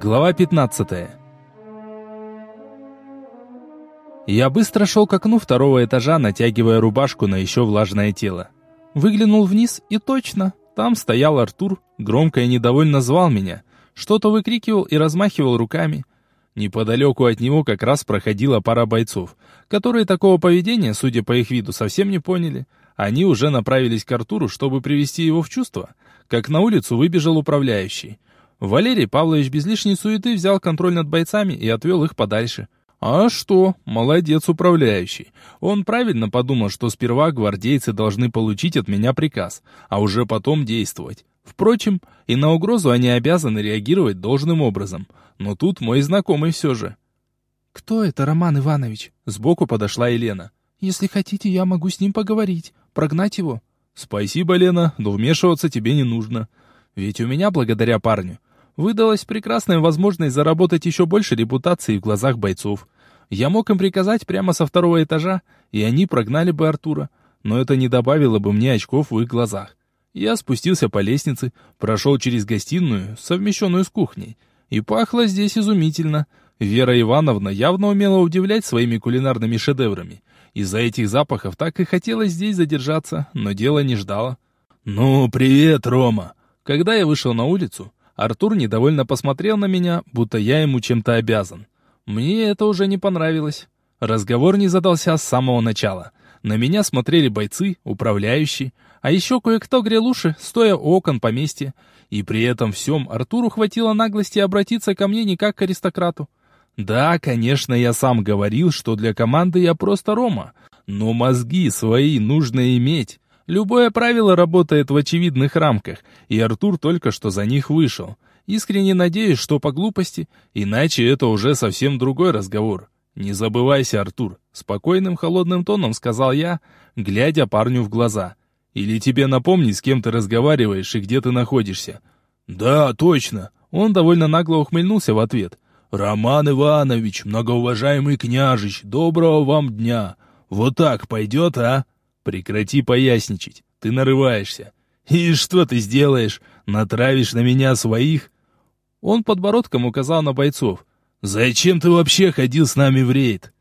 Глава 15. Я быстро шел к окну второго этажа, натягивая рубашку на еще влажное тело. Выглянул вниз, и точно, там стоял Артур, громко и недовольно звал меня, что-то выкрикивал и размахивал руками. Неподалеку от него как раз проходила пара бойцов, которые такого поведения, судя по их виду, совсем не поняли. Они уже направились к Артуру, чтобы привести его в чувство, как на улицу выбежал управляющий. Валерий Павлович без лишней суеты взял контроль над бойцами и отвел их подальше. А что? Молодец управляющий. Он правильно подумал, что сперва гвардейцы должны получить от меня приказ, а уже потом действовать. Впрочем, и на угрозу они обязаны реагировать должным образом. Но тут мой знакомый все же. «Кто это, Роман Иванович?» Сбоку подошла Елена. «Если хотите, я могу с ним поговорить. Прогнать его?» «Спасибо, Лена, но вмешиваться тебе не нужно. Ведь у меня, благодаря парню, выдалась прекрасная возможность заработать еще больше репутации в глазах бойцов. Я мог им приказать прямо со второго этажа, и они прогнали бы Артура, но это не добавило бы мне очков в их глазах. Я спустился по лестнице, прошел через гостиную, совмещенную с кухней, и пахло здесь изумительно. Вера Ивановна явно умела удивлять своими кулинарными шедеврами. Из-за этих запахов так и хотелось здесь задержаться, но дело не ждало. «Ну, привет, Рома!» Когда я вышел на улицу, Артур недовольно посмотрел на меня, будто я ему чем-то обязан. Мне это уже не понравилось. Разговор не задался с самого начала. На меня смотрели бойцы, управляющие, а еще кое-кто грел уши, стоя у окон поместья. И при этом всем Артуру хватило наглости обратиться ко мне не как к аристократу. Да, конечно, я сам говорил, что для команды я просто Рома, но мозги свои нужно иметь. Любое правило работает в очевидных рамках, и Артур только что за них вышел. Искренне надеюсь, что по глупости, иначе это уже совсем другой разговор. «Не забывайся, Артур», — спокойным холодным тоном сказал я, глядя парню в глаза. «Или тебе напомнить, с кем ты разговариваешь и где ты находишься?» «Да, точно!» Он довольно нагло ухмыльнулся в ответ. «Роман Иванович, многоуважаемый княжич, доброго вам дня! Вот так пойдет, а?» Прекрати поясничать, ты нарываешься. И что ты сделаешь? Натравишь на меня своих? Он подбородком указал на бойцов. Зачем ты вообще ходил с нами в рейд?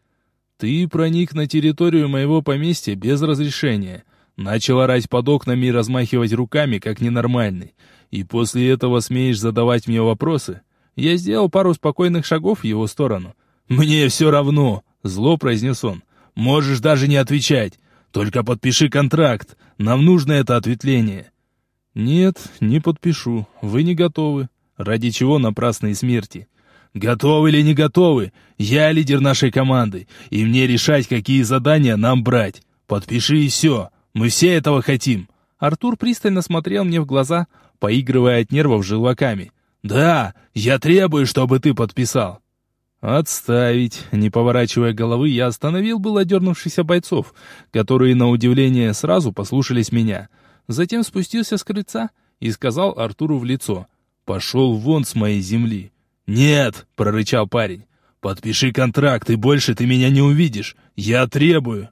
Ты проник на территорию моего поместья без разрешения. Начал орать под окнами и размахивать руками, как ненормальный. И после этого смеешь задавать мне вопросы? Я сделал пару спокойных шагов в его сторону. «Мне все равно», — зло произнес он. «Можешь даже не отвечать. Только подпиши контракт. Нам нужно это ответвление. Нет, не подпишу. Вы не готовы. Ради чего напрасной смерти? Готовы или не готовы? Я лидер нашей команды, и мне решать, какие задания нам брать. Подпиши и все. Мы все этого хотим. Артур пристально смотрел мне в глаза, поигрывая от нервов желваками. «Да, я требую, чтобы ты подписал. «Отставить!» Не поворачивая головы, я остановил было дернувшихся бойцов, которые, на удивление, сразу послушались меня. Затем спустился с крыльца и сказал Артуру в лицо. «Пошел вон с моей земли!» «Нет!» — прорычал парень. «Подпиши контракт, и больше ты меня не увидишь! Я требую!»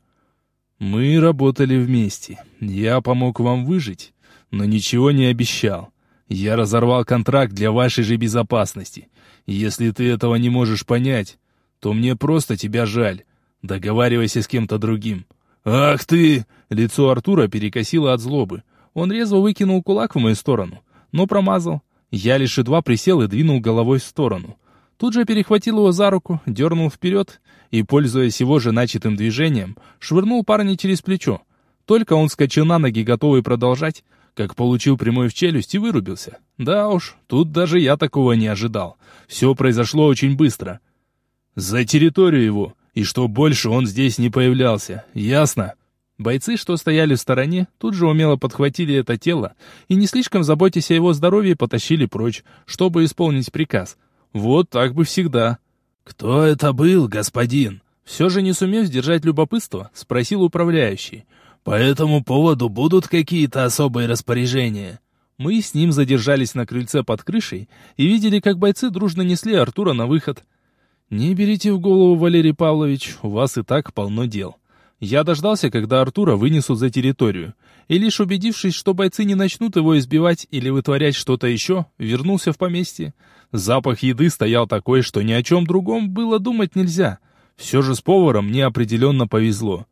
«Мы работали вместе. Я помог вам выжить, но ничего не обещал. Я разорвал контракт для вашей же безопасности. Если ты этого не можешь понять, то мне просто тебя жаль. Договаривайся с кем-то другим». «Ах ты!» Лицо Артура перекосило от злобы. Он резво выкинул кулак в мою сторону, но промазал. Я лишь едва присел и двинул головой в сторону. Тут же перехватил его за руку, дернул вперед и, пользуясь его же начатым движением, швырнул парня через плечо. Только он вскочил на ноги, готовый продолжать, как получил прямой в челюсть и вырубился. Да уж, тут даже я такого не ожидал. Все произошло очень быстро. За территорию его, и что больше он здесь не появлялся, ясно? Бойцы, что стояли в стороне, тут же умело подхватили это тело и, не слишком заботясь о его здоровье, потащили прочь, чтобы исполнить приказ. Вот так бы всегда. «Кто это был, господин?» Все же не сумев сдержать любопытство, спросил управляющий. По этому поводу будут какие-то особые распоряжения. Мы с ним задержались на крыльце под крышей и видели, как бойцы дружно несли Артура на выход. Не берите в голову, Валерий Павлович, у вас и так полно дел. Я дождался, когда Артура вынесут за территорию, и лишь убедившись, что бойцы не начнут его избивать или вытворять что-то еще, вернулся в поместье. Запах еды стоял такой, что ни о чем другом было думать нельзя. Все же с поваром мне определенно повезло.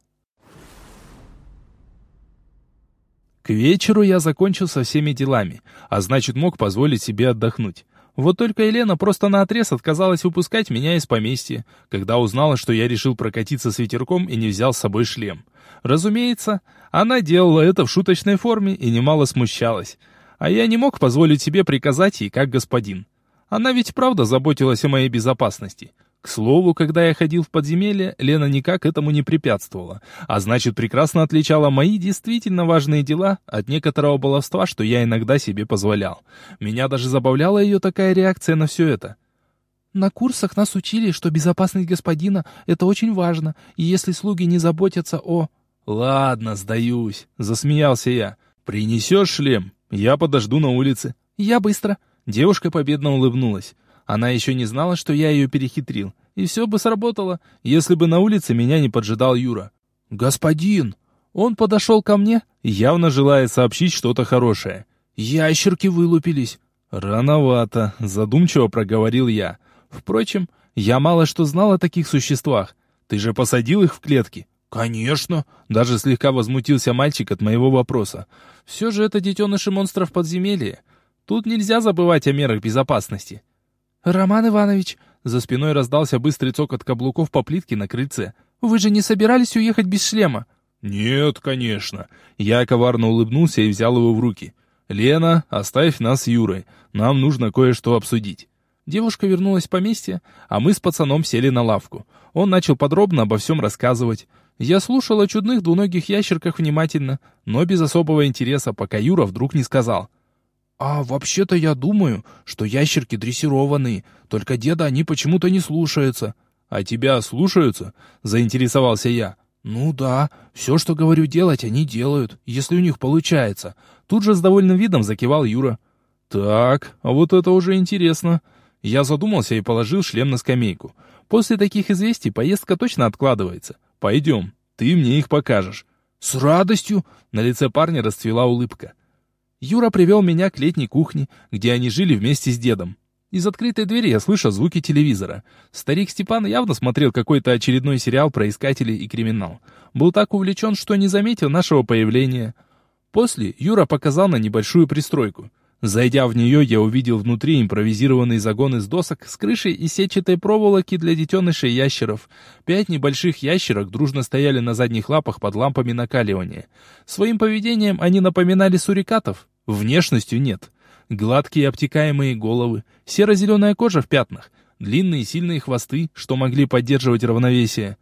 К вечеру я закончил со всеми делами, а значит мог позволить себе отдохнуть. Вот только Елена просто наотрез отказалась выпускать меня из поместья, когда узнала, что я решил прокатиться с ветерком и не взял с собой шлем. Разумеется, она делала это в шуточной форме и немало смущалась. А я не мог позволить себе приказать ей как господин. Она ведь правда заботилась о моей безопасности. К слову, когда я ходил в подземелье, Лена никак этому не препятствовала, а значит прекрасно отличала мои действительно важные дела от некоторого баловства, что я иногда себе позволял. Меня даже забавляла ее такая реакция на все это. На курсах нас учили, что безопасность господина — это очень важно, и если слуги не заботятся о... «Ладно, сдаюсь», — засмеялся я. «Принесешь шлем? Я подожду на улице». «Я быстро». Девушка победно улыбнулась. Она еще не знала, что я ее перехитрил. И все бы сработало, если бы на улице меня не поджидал Юра. «Господин!» Он подошел ко мне, явно желая сообщить что-то хорошее. «Ящерки вылупились». «Рановато», — задумчиво проговорил я. «Впрочем, я мало что знал о таких существах. Ты же посадил их в клетки?» «Конечно!» — даже слегка возмутился мальчик от моего вопроса. «Все же это детеныши монстров подземелья. Тут нельзя забывать о мерах безопасности. «Роман Иванович!» За спиной раздался быстрый цокот каблуков по плитке на крыльце. «Вы же не собирались уехать без шлема?» «Нет, конечно». Я коварно улыбнулся и взял его в руки. «Лена, оставь нас с Юрой. Нам нужно кое-что обсудить». Девушка вернулась в поместье, а мы с пацаном сели на лавку. Он начал подробно обо всем рассказывать. Я слушал о чудных двуногих ящерках внимательно, но без особого интереса, пока Юра вдруг не сказал — «А вообще-то я думаю, что ящерки дрессированные, только деда они почему-то не слушаются». «А тебя слушаются?» — заинтересовался я. «Ну да, все, что говорю делать, они делают, если у них получается». Тут же с довольным видом закивал Юра. «Так, а вот это уже интересно». Я задумался и положил шлем на скамейку. После таких известий поездка точно откладывается. Пойдем, ты мне их покажешь. «С радостью!» — на лице парня расцвела улыбка. Юра привел меня к летней кухне, где они жили вместе с дедом. Из открытой двери я слышал звуки телевизора. Старик Степан явно смотрел какой-то очередной сериал про искателей и криминал. Был так увлечен, что не заметил нашего появления. После Юра показал на небольшую пристройку. Зайдя в нее, я увидел внутри импровизированный загон из досок с крышей и сетчатой проволоки для детенышей ящеров. Пять небольших ящерок дружно стояли на задних лапах под лампами накаливания. Своим поведением они напоминали сурикатов, внешностью нет. Гладкие обтекаемые головы, серо-зеленая кожа в пятнах, длинные сильные хвосты, что могли поддерживать равновесие.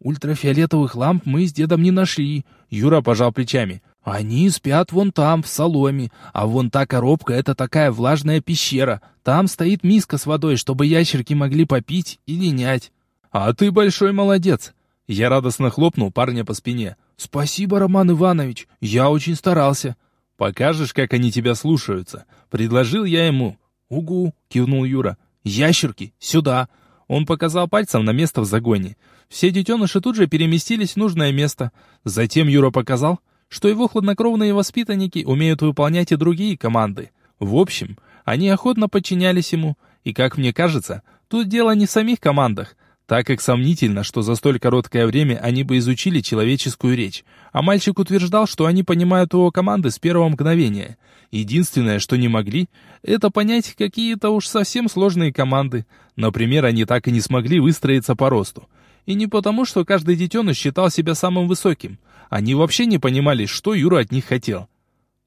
«Ультрафиолетовых ламп мы с дедом не нашли», — Юра пожал плечами. «Они спят вон там, в соломе, а вон та коробка — это такая влажная пещера. Там стоит миска с водой, чтобы ящерки могли попить и линять». «А ты большой молодец!» Я радостно хлопнул парня по спине. «Спасибо, Роман Иванович, я очень старался». «Покажешь, как они тебя слушаются?» Предложил я ему. «Угу», — кивнул Юра. «Ящерки, сюда!» Он показал пальцем на место в загоне. Все детеныши тут же переместились в нужное место. Затем Юра показал, что его хладнокровные воспитанники умеют выполнять и другие команды. В общем, они охотно подчинялись ему, и, как мне кажется, тут дело не в самих командах, так как сомнительно, что за столь короткое время они бы изучили человеческую речь, а мальчик утверждал, что они понимают его команды с первого мгновения. Единственное, что не могли, это понять какие-то уж совсем сложные команды. Например, они так и не смогли выстроиться по росту. И не потому, что каждый детеныш считал себя самым высоким – они вообще не понимали, что Юра от них хотел.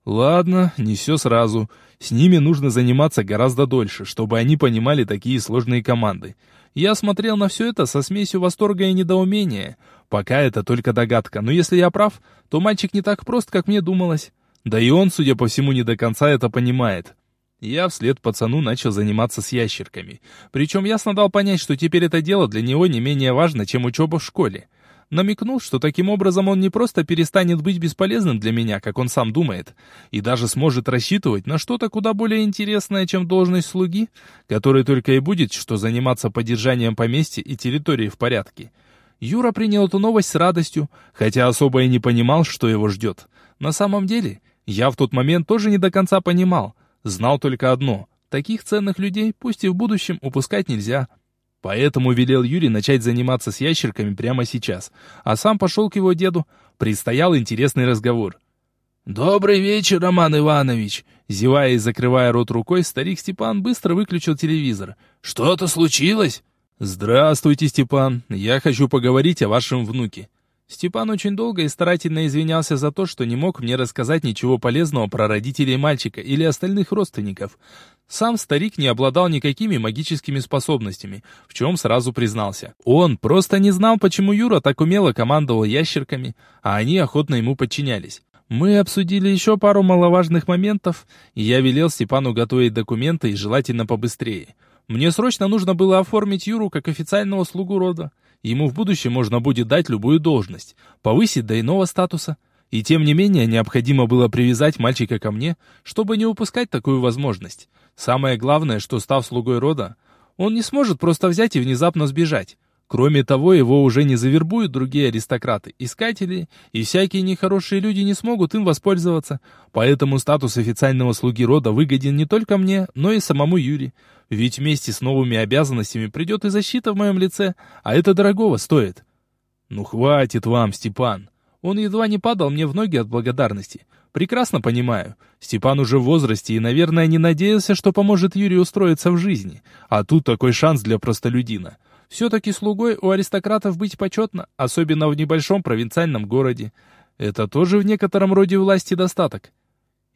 Ладно, не все сразу. С ними нужно заниматься гораздо дольше, чтобы они понимали такие сложные команды. Я смотрел на все это со смесью восторга и недоумения. Пока это только догадка, но если я прав, то мальчик не так прост, как мне думалось. Да и он, судя по всему, не до конца это понимает. Я вслед пацану начал заниматься с ящерками. Причем ясно дал понять, что теперь это дело для него не менее важно, чем учеба в школе намекнул, что таким образом он не просто перестанет быть бесполезным для меня, как он сам думает, и даже сможет рассчитывать на что-то куда более интересное, чем должность слуги, который только и будет, что заниматься поддержанием поместья и территории в порядке. Юра принял эту новость с радостью, хотя особо и не понимал, что его ждет. На самом деле, я в тот момент тоже не до конца понимал. Знал только одно — таких ценных людей, пусть и в будущем, упускать нельзя. Поэтому велел Юрий начать заниматься с ящерками прямо сейчас, а сам пошел к его деду. Предстоял интересный разговор. «Добрый вечер, Роман Иванович!» Зевая и закрывая рот рукой, старик Степан быстро выключил телевизор. «Что-то случилось?» «Здравствуйте, Степан. Я хочу поговорить о вашем внуке». Степан очень долго и старательно извинялся за то, что не мог мне рассказать ничего полезного про родителей мальчика или остальных родственников. Сам старик не обладал никакими магическими способностями, в чем сразу признался. Он просто не знал, почему Юра так умело командовал ящерками, а они охотно ему подчинялись. Мы обсудили еще пару маловажных моментов, и я велел Степану готовить документы и желательно побыстрее. Мне срочно нужно было оформить Юру как официального слугу рода. Ему в будущем можно будет дать любую должность, повысить до иного статуса. И тем не менее, необходимо было привязать мальчика ко мне, чтобы не упускать такую возможность. Самое главное, что став слугой рода, он не сможет просто взять и внезапно сбежать. Кроме того, его уже не завербуют другие аристократы, искатели, и всякие нехорошие люди не смогут им воспользоваться. Поэтому статус официального слуги рода выгоден не только мне, но и самому Юре. Ведь вместе с новыми обязанностями придет и защита в моем лице, а это дорогого стоит. Ну хватит вам, Степан. Он едва не падал мне в ноги от благодарности. Прекрасно понимаю. Степан уже в возрасте и, наверное, не надеялся, что поможет Юрию устроиться в жизни. А тут такой шанс для простолюдина. Все-таки слугой у аристократов быть почетно, особенно в небольшом провинциальном городе. Это тоже в некотором роде власти достаток.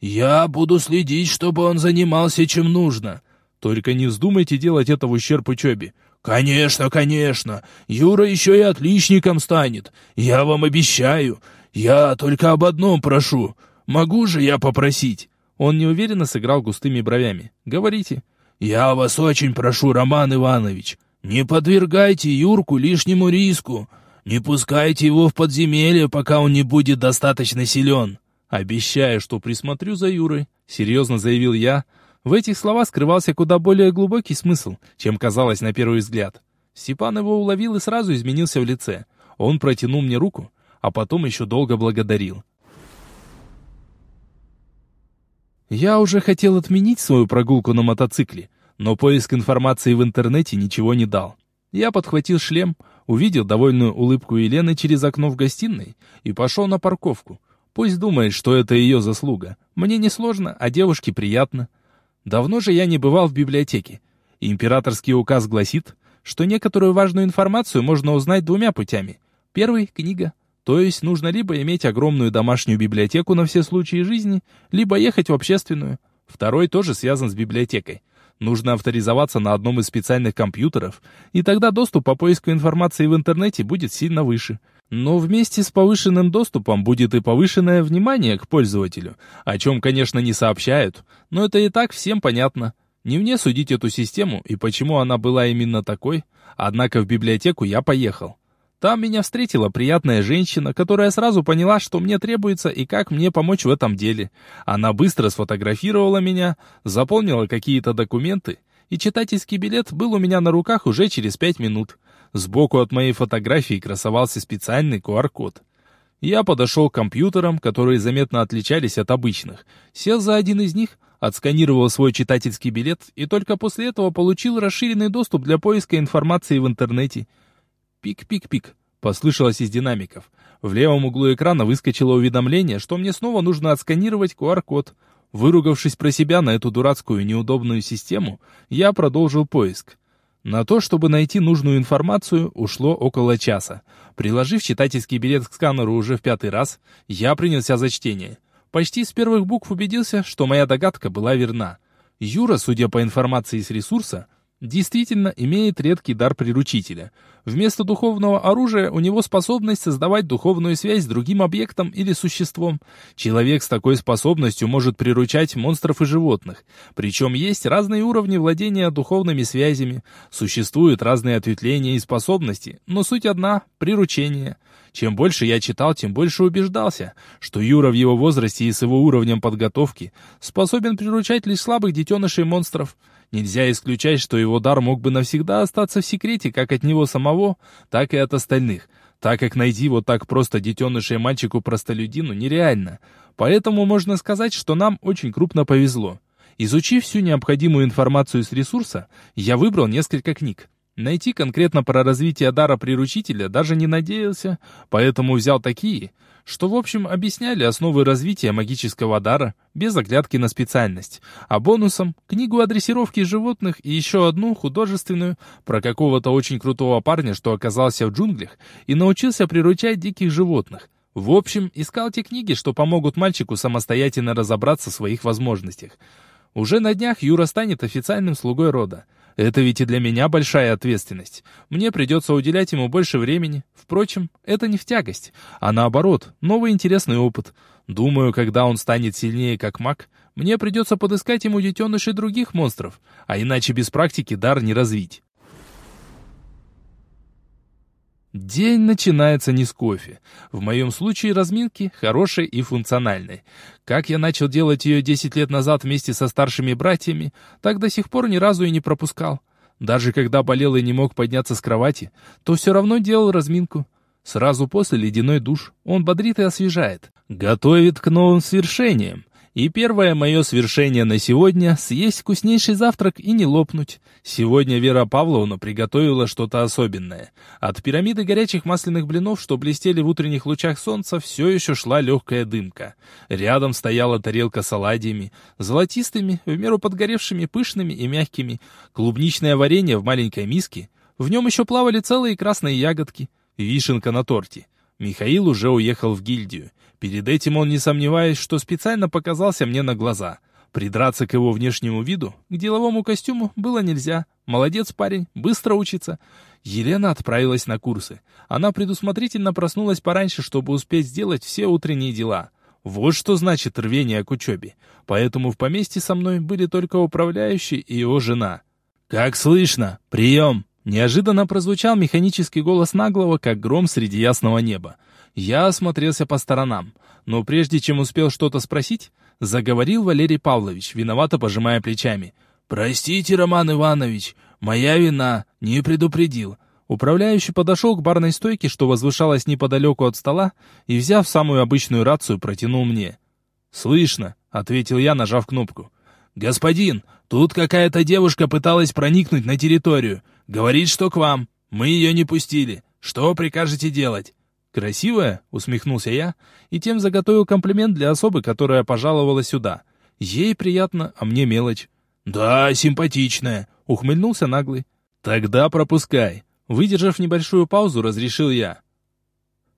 «Я буду следить, чтобы он занимался чем нужно», только не вздумайте делать это в ущерб учебе. «Конечно, конечно! Юра еще и отличником станет! Я вам обещаю! Я только об одном прошу! Могу же я попросить?» Он неуверенно сыграл густыми бровями. «Говорите». «Я вас очень прошу, Роман Иванович, не подвергайте Юрку лишнему риску. Не пускайте его в подземелье, пока он не будет достаточно силен». «Обещаю, что присмотрю за Юрой», — серьезно заявил я, — в этих словах скрывался куда более глубокий смысл, чем казалось на первый взгляд. Степан его уловил и сразу изменился в лице. Он протянул мне руку, а потом еще долго благодарил. Я уже хотел отменить свою прогулку на мотоцикле, но поиск информации в интернете ничего не дал. Я подхватил шлем, увидел довольную улыбку Елены через окно в гостиной и пошел на парковку. Пусть думает, что это ее заслуга. Мне не сложно, а девушке приятно. Давно же я не бывал в библиотеке. Императорский указ гласит, что некоторую важную информацию можно узнать двумя путями. Первый — книга. То есть нужно либо иметь огромную домашнюю библиотеку на все случаи жизни, либо ехать в общественную. Второй тоже связан с библиотекой. Нужно авторизоваться на одном из специальных компьютеров, и тогда доступ по поиску информации в интернете будет сильно выше. Но вместе с повышенным доступом будет и повышенное внимание к пользователю, о чем, конечно, не сообщают, но это и так всем понятно. Не мне судить эту систему и почему она была именно такой, однако в библиотеку я поехал. Там меня встретила приятная женщина, которая сразу поняла, что мне требуется и как мне помочь в этом деле. Она быстро сфотографировала меня, заполнила какие-то документы, и читательский билет был у меня на руках уже через пять минут. Сбоку от моей фотографии красовался специальный QR-код. Я подошел к компьютерам, которые заметно отличались от обычных, сел за один из них, отсканировал свой читательский билет и только после этого получил расширенный доступ для поиска информации в интернете. Пик-пик-пик, послышалось из динамиков. В левом углу экрана выскочило уведомление, что мне снова нужно отсканировать QR-код. Выругавшись про себя на эту дурацкую неудобную систему, я продолжил поиск. На то, чтобы найти нужную информацию, ушло около часа. Приложив читательский билет к сканеру уже в пятый раз, я принялся за чтение. Почти с первых букв убедился, что моя догадка была верна. Юра, судя по информации с ресурса, действительно имеет редкий дар приручителя. Вместо духовного оружия у него способность создавать духовную связь с другим объектом или существом. Человек с такой способностью может приручать монстров и животных. Причем есть разные уровни владения духовными связями. Существуют разные ответвления и способности, но суть одна – приручение. Чем больше я читал, тем больше убеждался, что Юра в его возрасте и с его уровнем подготовки способен приручать лишь слабых детенышей монстров – Нельзя исключать, что его дар мог бы навсегда остаться в секрете как от него самого, так и от остальных, так как найти вот так просто детенышей мальчику-простолюдину нереально. Поэтому можно сказать, что нам очень крупно повезло. Изучив всю необходимую информацию с ресурса, я выбрал несколько книг. Найти конкретно про развитие дара приручителя даже не надеялся, поэтому взял такие, что в общем объясняли основы развития магического дара без оглядки на специальность, а бонусом книгу о дрессировке животных и еще одну художественную про какого-то очень крутого парня, что оказался в джунглях и научился приручать диких животных. В общем, искал те книги, что помогут мальчику самостоятельно разобраться в своих возможностях. Уже на днях Юра станет официальным слугой рода. Это ведь и для меня большая ответственность. Мне придется уделять ему больше времени. Впрочем, это не в тягость, а наоборот, новый интересный опыт. Думаю, когда он станет сильнее как маг, мне придется подыскать ему детенышей других монстров, а иначе без практики дар не развить. День начинается не с кофе. В моем случае разминки хорошей и функциональной. Как я начал делать ее 10 лет назад вместе со старшими братьями, так до сих пор ни разу и не пропускал. Даже когда болел и не мог подняться с кровати, то все равно делал разминку. Сразу после ледяной душ он бодрит и освежает. Готовит к новым свершениям. И первое мое свершение на сегодня — съесть вкуснейший завтрак и не лопнуть. Сегодня Вера Павловна приготовила что-то особенное. От пирамиды горячих масляных блинов, что блестели в утренних лучах солнца, все еще шла легкая дымка. Рядом стояла тарелка с оладьями, золотистыми, в меру подгоревшими, пышными и мягкими, клубничное варенье в маленькой миске, в нем еще плавали целые красные ягодки, вишенка на торте. Михаил уже уехал в гильдию. Перед этим он, не сомневаясь, что специально показался мне на глаза. Придраться к его внешнему виду, к деловому костюму, было нельзя. Молодец парень, быстро учится. Елена отправилась на курсы. Она предусмотрительно проснулась пораньше, чтобы успеть сделать все утренние дела. Вот что значит рвение к учебе. Поэтому в поместье со мной были только управляющий и его жена. «Как слышно? Прием!» Неожиданно прозвучал механический голос наглого, как гром среди ясного неба. Я осмотрелся по сторонам, но прежде чем успел что-то спросить, заговорил Валерий Павлович, виновато пожимая плечами. «Простите, Роман Иванович, моя вина, не предупредил». Управляющий подошел к барной стойке, что возвышалась неподалеку от стола, и, взяв самую обычную рацию, протянул мне. «Слышно», — ответил я, нажав кнопку. «Господин, тут какая-то девушка пыталась проникнуть на территорию. Говорит, что к вам. Мы ее не пустили. Что прикажете делать?» «Красивая?» — усмехнулся я, и тем заготовил комплимент для особы, которая пожаловала сюда. Ей приятно, а мне мелочь. «Да, симпатичная», — ухмыльнулся наглый. «Тогда пропускай». Выдержав небольшую паузу, разрешил я.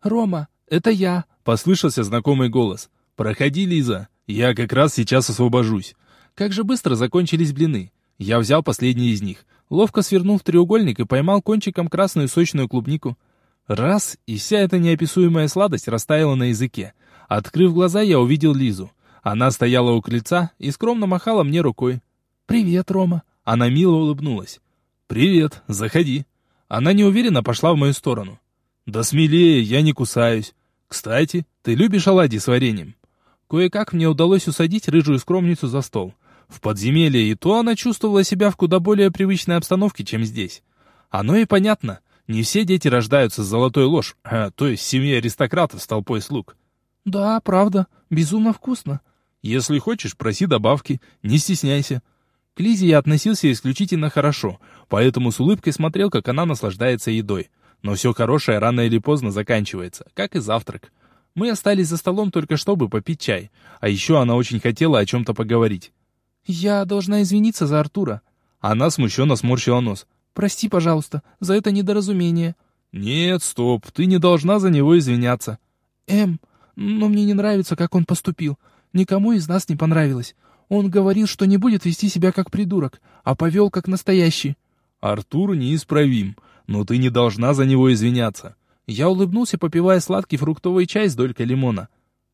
«Рома, это я», — послышался знакомый голос. «Проходи, Лиза, я как раз сейчас освобожусь». Как же быстро закончились блины. Я взял последний из них, ловко свернул в треугольник и поймал кончиком красную сочную клубнику. Раз, и вся эта неописуемая сладость растаяла на языке. Открыв глаза, я увидел Лизу. Она стояла у крыльца и скромно махала мне рукой. «Привет, Рома». Она мило улыбнулась. «Привет, заходи». Она неуверенно пошла в мою сторону. «Да смелее, я не кусаюсь. Кстати, ты любишь оладьи с вареньем?» Кое-как мне удалось усадить рыжую скромницу за стол. В подземелье и то она чувствовала себя в куда более привычной обстановке, чем здесь. Оно и понятно. Не все дети рождаются с золотой ложь, а, то есть семьей аристократов с толпой слуг. Да, правда, безумно вкусно. Если хочешь, проси добавки, не стесняйся. К Лизе я относился исключительно хорошо, поэтому с улыбкой смотрел, как она наслаждается едой. Но все хорошее рано или поздно заканчивается, как и завтрак. Мы остались за столом только чтобы попить чай, а еще она очень хотела о чем-то поговорить. «Я должна извиниться за Артура». Она смущенно сморщила нос. Прости, пожалуйста, за это недоразумение». «Нет, стоп, ты не должна за него извиняться». «Эм, но мне не нравится, как он поступил. Никому из нас не понравилось. Он говорил, что не будет вести себя как придурок, а повел как настоящий». «Артур неисправим, но ты не должна за него извиняться». Я улыбнулся, попивая сладкий фруктовый чай с долькой лимона.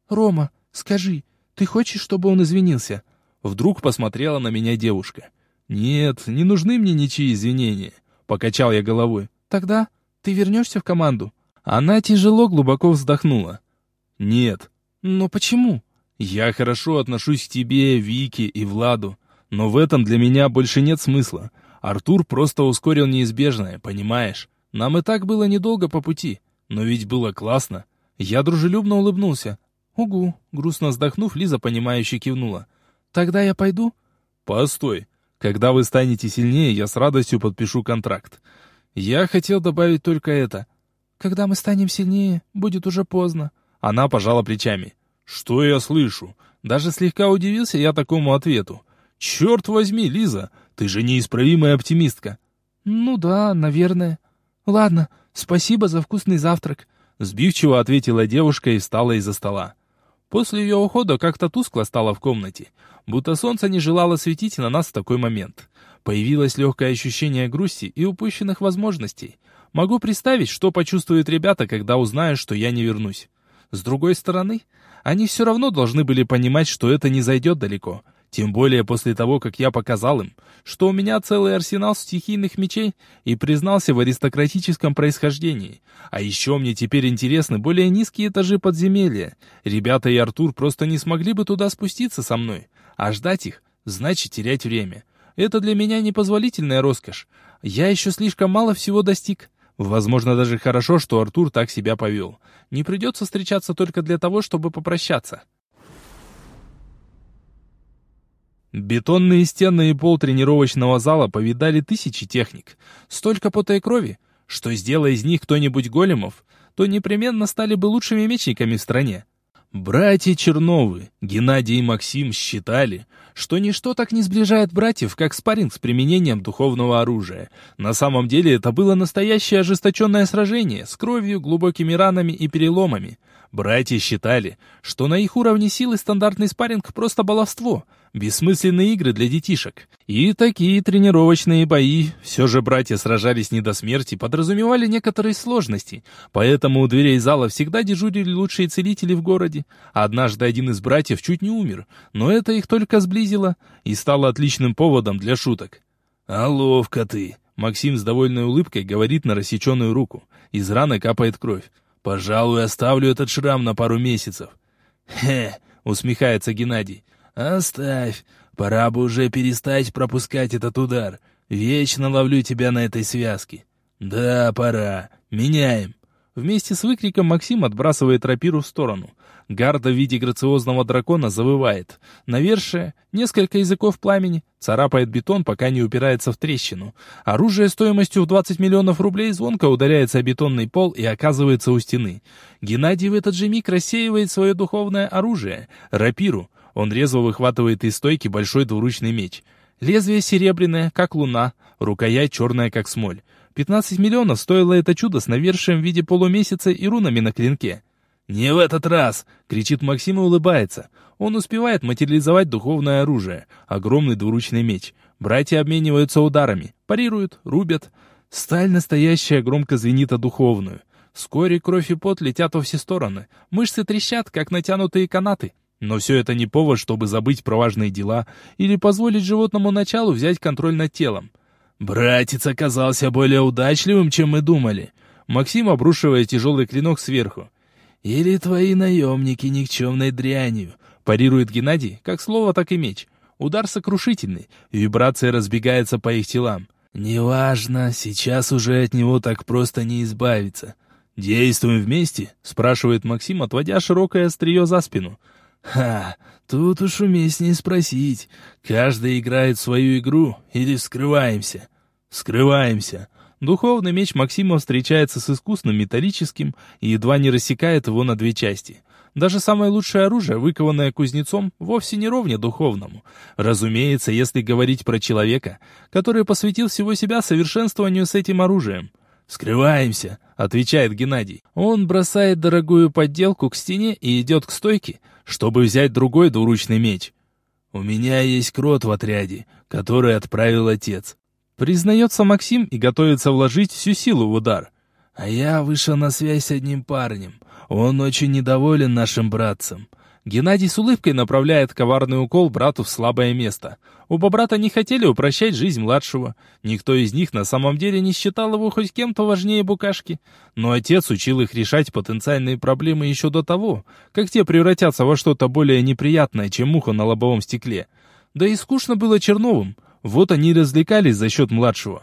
«Рома, скажи, ты хочешь, чтобы он извинился?» Вдруг посмотрела на меня девушка. «Нет, не нужны мне ничьи извинения», — покачал я головой. «Тогда ты вернешься в команду?» Она тяжело глубоко вздохнула. «Нет». «Но почему?» «Я хорошо отношусь к тебе, Вике и Владу, Но в этом для меня больше нет смысла. Артур просто ускорил неизбежное, понимаешь? Нам и так было недолго по пути, но ведь было классно. Я дружелюбно улыбнулся. «Угу», — грустно вздохнув, Лиза, понимающе кивнула. «Тогда я пойду?» «Постой. Когда вы станете сильнее, я с радостью подпишу контракт. Я хотел добавить только это. Когда мы станем сильнее, будет уже поздно». Она пожала плечами. «Что я слышу?» Даже слегка удивился я такому ответу. «Черт возьми, Лиза, ты же неисправимая оптимистка». «Ну да, наверное. Ладно, спасибо за вкусный завтрак», — сбивчиво ответила девушка и встала из-за стола. После ее ухода как-то тускло стало в комнате, будто солнце не желало светить на нас в такой момент. Появилось легкое ощущение грусти и упущенных возможностей. Могу представить, что почувствуют ребята, когда узнают, что я не вернусь. С другой стороны, они все равно должны были понимать, что это не зайдет далеко — тем более после того, как я показал им, что у меня целый арсенал стихийных мечей и признался в аристократическом происхождении. А еще мне теперь интересны более низкие этажи подземелья. Ребята и Артур просто не смогли бы туда спуститься со мной. А ждать их значит терять время. Это для меня непозволительная роскошь. Я еще слишком мало всего достиг. Возможно, даже хорошо, что Артур так себя повел. Не придется встречаться только для того, чтобы попрощаться. Бетонные стены и пол тренировочного зала повидали тысячи техник. Столько пота и крови, что сделая из них кто-нибудь големов, то непременно стали бы лучшими мечниками в стране. Братья Черновы, Геннадий и Максим считали, что ничто так не сближает братьев, как спарринг с применением духовного оружия. На самом деле это было настоящее ожесточенное сражение с кровью, глубокими ранами и переломами. Братья считали, что на их уровне силы стандартный спарринг просто баловство, бессмысленные игры для детишек. И такие тренировочные бои, все же братья сражались не до смерти, подразумевали некоторые сложности, поэтому у дверей зала всегда дежурили лучшие целители в городе. Однажды один из братьев чуть не умер, но это их только сблизило и стало отличным поводом для шуток. «А ловко ты!» Максим с довольной улыбкой говорит на рассеченную руку. Из раны капает кровь. Пожалуй, оставлю этот шрам на пару месяцев. Хе, усмехается Геннадий. Оставь. Пора бы уже перестать пропускать этот удар. Вечно ловлю тебя на этой связке. Да, пора. Меняем. Вместе с выкриком Максим отбрасывает рапиру в сторону. Гарда в виде грациозного дракона завывает. Навершие, несколько языков пламени, царапает бетон, пока не упирается в трещину. Оружие стоимостью в 20 миллионов рублей звонко ударяется о бетонный пол и оказывается у стены. Геннадий в этот же миг рассеивает свое духовное оружие, рапиру. Он резво выхватывает из стойки большой двуручный меч. Лезвие серебряное, как луна, рукоять черная, как смоль. 15 миллионов стоило это чудо с навершием в виде полумесяца и рунами на клинке. «Не в этот раз!» — кричит Максим и улыбается. Он успевает материализовать духовное оружие, огромный двуручный меч. Братья обмениваются ударами, парируют, рубят. Сталь настоящая громко звенит о духовную. Вскоре кровь и пот летят во все стороны. Мышцы трещат, как натянутые канаты. Но все это не повод, чтобы забыть про важные дела или позволить животному началу взять контроль над телом. «Братец оказался более удачливым, чем мы думали», Максим обрушивает тяжелый клинок сверху. «Или твои наемники никчемной дрянью», — парирует Геннадий, как слово, так и меч. Удар сокрушительный, вибрация разбегается по их телам. «Неважно, сейчас уже от него так просто не избавиться». «Действуем вместе?» — спрашивает Максим, отводя широкое острие за спину. «Ха, тут уж уместнее спросить. Каждый играет свою игру или вскрываемся?» «Скрываемся», Духовный меч Максима встречается с искусным металлическим и едва не рассекает его на две части. Даже самое лучшее оружие, выкованное кузнецом, вовсе не ровня духовному. Разумеется, если говорить про человека, который посвятил всего себя совершенствованию с этим оружием. «Скрываемся», — отвечает Геннадий. Он бросает дорогую подделку к стене и идет к стойке, чтобы взять другой двуручный меч. «У меня есть крот в отряде, который отправил отец. Признается Максим и готовится вложить всю силу в удар. А я вышел на связь с одним парнем. Он очень недоволен нашим братцем. Геннадий с улыбкой направляет коварный укол брату в слабое место. Оба брата не хотели упрощать жизнь младшего. Никто из них на самом деле не считал его хоть кем-то важнее букашки. Но отец учил их решать потенциальные проблемы еще до того, как те превратятся во что-то более неприятное, чем муха на лобовом стекле. Да и скучно было Черновым. Вот они и развлекались за счет младшего.